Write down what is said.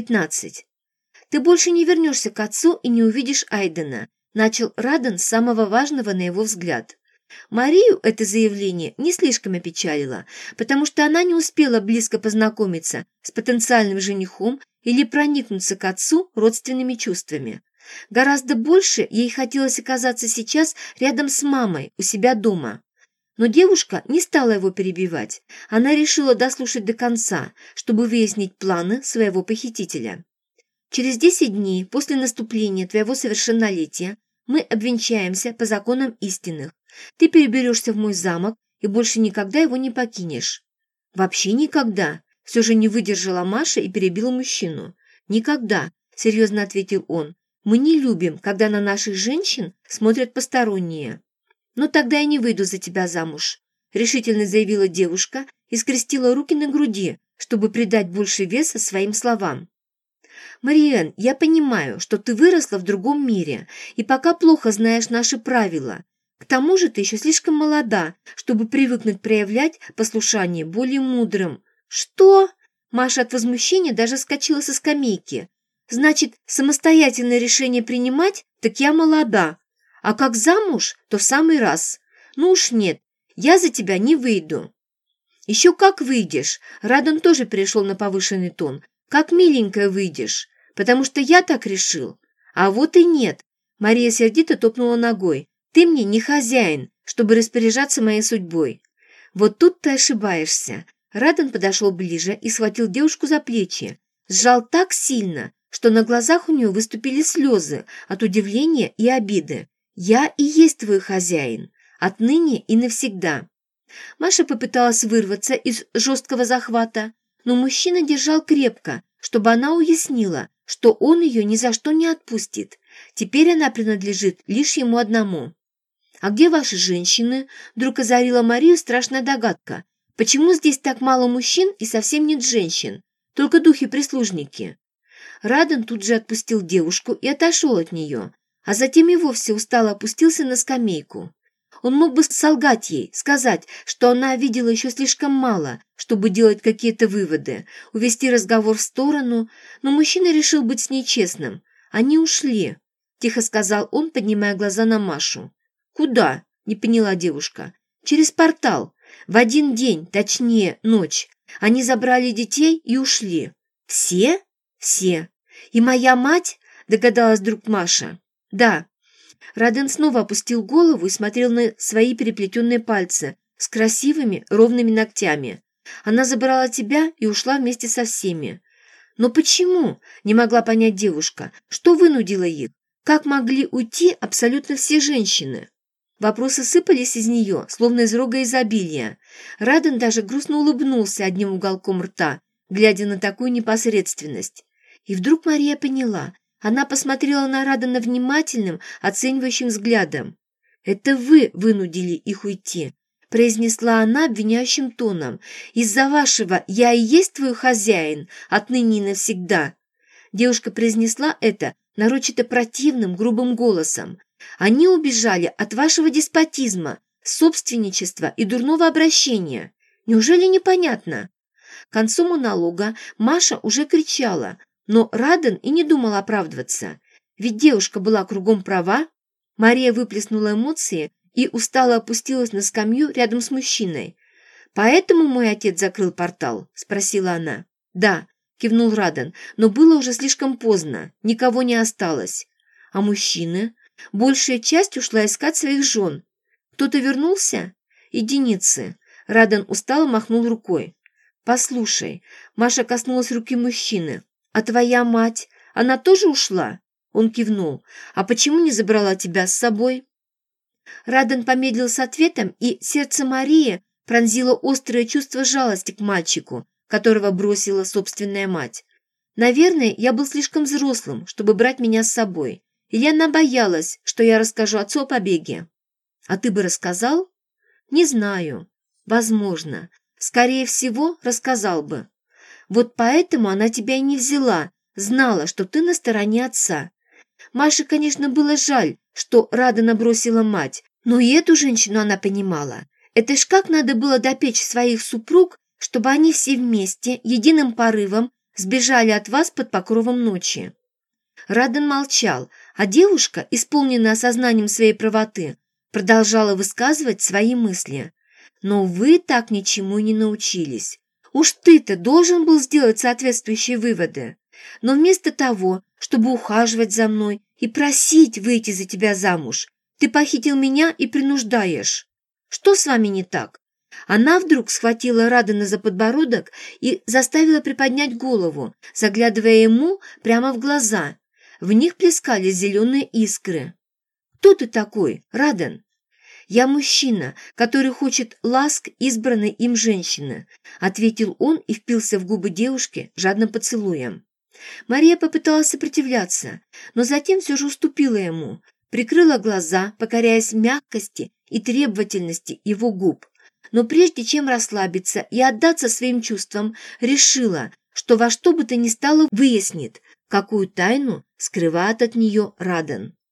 пятнадцать. Ты больше не вернешься к отцу и не увидишь Айдена, начал Раден с самого важного на его взгляд. Марию это заявление не слишком опечалило, потому что она не успела близко познакомиться с потенциальным женихом или проникнуться к отцу родственными чувствами. Гораздо больше ей хотелось оказаться сейчас рядом с мамой, у себя дома. Но девушка не стала его перебивать. Она решила дослушать до конца, чтобы выяснить планы своего похитителя. «Через десять дней после наступления твоего совершеннолетия мы обвенчаемся по законам истинных. Ты переберешься в мой замок и больше никогда его не покинешь». «Вообще никогда», — все же не выдержала Маша и перебила мужчину. «Никогда», — серьезно ответил он. «Мы не любим, когда на наших женщин смотрят посторонние». «Ну тогда я не выйду за тебя замуж», — решительно заявила девушка и скрестила руки на груди, чтобы придать больше веса своим словам. «Мариэн, я понимаю, что ты выросла в другом мире и пока плохо знаешь наши правила. К тому же ты еще слишком молода, чтобы привыкнуть проявлять послушание более мудрым». «Что?» Маша от возмущения даже скочила со скамейки. «Значит, самостоятельное решение принимать? Так я молода. А как замуж, то в самый раз. Ну уж нет, я за тебя не выйду». «Еще как выйдешь!» Радон тоже перешел на повышенный тон. «Как миленькая выйдешь, потому что я так решил. А вот и нет». Мария сердито топнула ногой. «Ты мне не хозяин, чтобы распоряжаться моей судьбой». «Вот тут ты ошибаешься». Радон подошел ближе и схватил девушку за плечи. Сжал так сильно, что на глазах у нее выступили слезы от удивления и обиды. «Я и есть твой хозяин, отныне и навсегда». Маша попыталась вырваться из жесткого захвата, но мужчина держал крепко, чтобы она уяснила, что он ее ни за что не отпустит. Теперь она принадлежит лишь ему одному. «А где ваши женщины?» – вдруг озарила Марию страшная догадка. «Почему здесь так мало мужчин и совсем нет женщин? Только духи-прислужники?» Радон тут же отпустил девушку и отошел от нее, а затем и вовсе устало опустился на скамейку. Он мог бы солгать ей, сказать, что она видела еще слишком мало, чтобы делать какие-то выводы, увести разговор в сторону, но мужчина решил быть с ней честным. Они ушли, тихо сказал он, поднимая глаза на Машу. «Куда?» – не поняла девушка. «Через портал. В один день, точнее, ночь. Они забрали детей и ушли». «Все?» «Все. И моя мать?» – догадалась вдруг Маша. «Да». Раден снова опустил голову и смотрел на свои переплетенные пальцы с красивыми ровными ногтями. Она забрала тебя и ушла вместе со всеми. Но почему? Не могла понять девушка. Что вынудило их? Как могли уйти абсолютно все женщины? Вопросы сыпались из нее, словно из рога изобилия. Раден даже грустно улыбнулся одним уголком рта, глядя на такую непосредственность. И вдруг Мария поняла, она посмотрела на Радана внимательным, оценивающим взглядом. «Это вы вынудили их уйти», – произнесла она обвиняющим тоном. «Из-за вашего «я и есть твой хозяин» отныне и навсегда». Девушка произнесла это нарочито противным, грубым голосом. «Они убежали от вашего деспотизма, собственничества и дурного обращения. Неужели непонятно?» К концу монолога Маша уже кричала, но Раден и не думал оправдываться. Ведь девушка была кругом права. Мария выплеснула эмоции и устало опустилась на скамью рядом с мужчиной. «Поэтому мой отец закрыл портал?» – спросила она. «Да», – кивнул Раден, но было уже слишком поздно, никого не осталось. А мужчины? Большая часть ушла искать своих жен. Кто-то вернулся? Единицы. Раден устало махнул рукой. «Послушай», – Маша коснулась руки мужчины. «А твоя мать? Она тоже ушла?» Он кивнул. «А почему не забрала тебя с собой?» Раден помедлил с ответом, и сердце Марии пронзило острое чувство жалости к мальчику, которого бросила собственная мать. «Наверное, я был слишком взрослым, чтобы брать меня с собой, или она боялась, что я расскажу отцу о побеге. А ты бы рассказал?» «Не знаю. Возможно. Скорее всего, рассказал бы. Вот поэтому она тебя и не взяла, знала, что ты на стороне отца. Маше, конечно, было жаль, что Рада набросила мать, но и эту женщину она понимала. Это ж как надо было допечь своих супруг, чтобы они все вместе, единым порывом, сбежали от вас под покровом ночи». Раден молчал, а девушка, исполненная осознанием своей правоты, продолжала высказывать свои мысли. «Но вы так ничему и не научились. Уж ты-то должен был сделать соответствующие выводы. Но вместо того, чтобы ухаживать за мной и просить выйти за тебя замуж, ты похитил меня и принуждаешь. Что с вами не так?» Она вдруг схватила Радена за подбородок и заставила приподнять голову, заглядывая ему прямо в глаза. В них плескались зеленые искры. «Кто ты такой, Раден?» «Я мужчина, который хочет ласк избранной им женщины», ответил он и впился в губы девушки жадным поцелуем. Мария попыталась сопротивляться, но затем все же уступила ему, прикрыла глаза, покоряясь мягкости и требовательности его губ. Но прежде чем расслабиться и отдаться своим чувствам, решила, что во что бы то ни стало выяснит, какую тайну скрывает от нее Раден.